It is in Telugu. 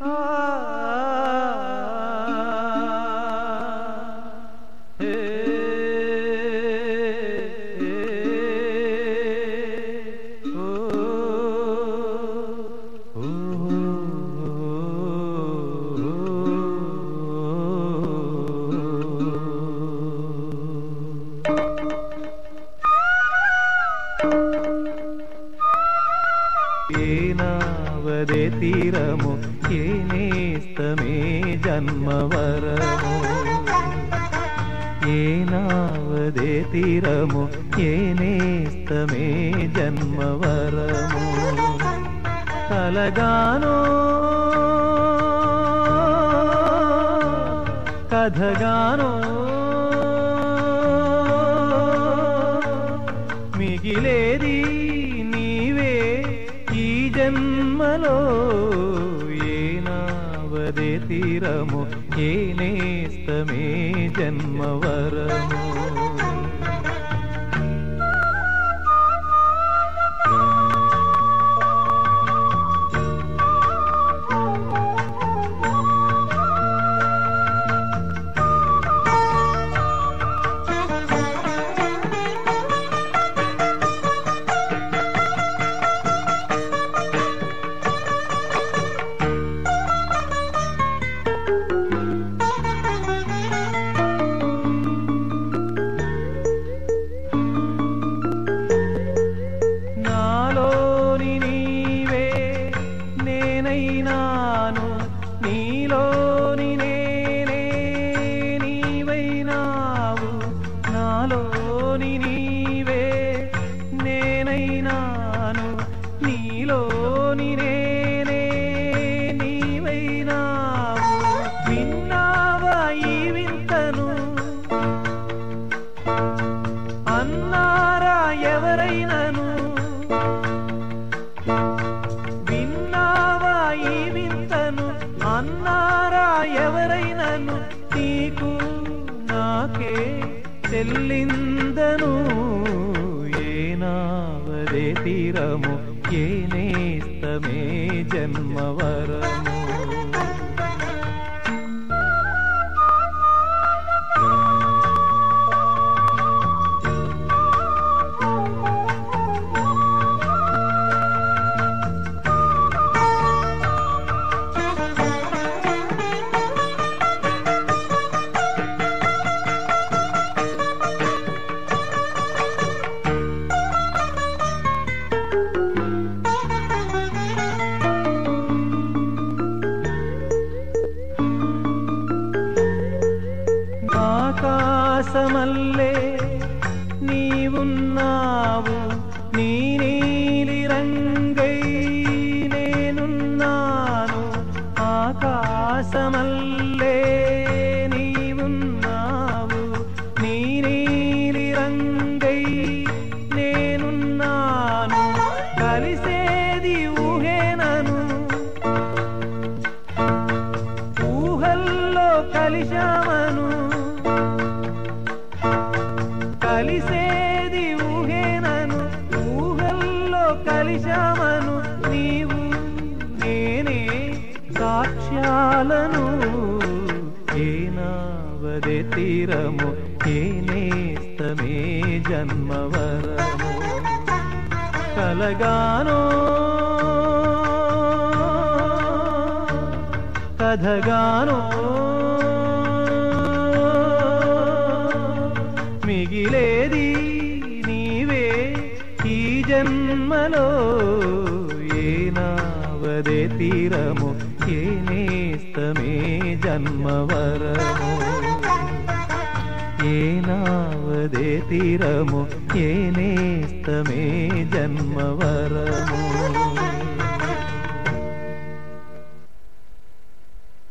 Ah. అదే తీరము. ఏ నేస్తమే జన్మవరము. ఏనావదే తీరము. ఏ నేస్తమే జన్మవరము. కలగానో కథగానో జన్మలో ఏనావదే తీరము ఏ నేస్తమే జన్మవరము. నీలోని నేనే నీవైనావు విన్నావా ఈ వింతను? అన్నారా ఎవరైనను? విన్నావా ఈ వింతను? అన్నారా ఎవరైనను? నీకు నాకే తెల్లిందను ఏనావదే తీరము? ఏ నేస్తమే జన్మవరము ఆకాశమల్లే నీవున్నావు నీ నీలి రంగై నేనున్నాను. ఆకాశమల్లే నీవున్నావు నీ నీలి రంగై నేనున్నాను. కలిసేది ఊహేనను. ఊహల్లో కలిశామను కలిశామను నీవు నేనే సాక్ష్యాలను ఏనావదే తీరము ఏనేస్తమే జన్మవరము. కలగానో కథగానో ఈ జన్మలో ఏనావదే తీరము ఏ నేస్తమే జన్మవరము. ఏనావదే తీరము ఏ నేస్తమే జన్మవరము.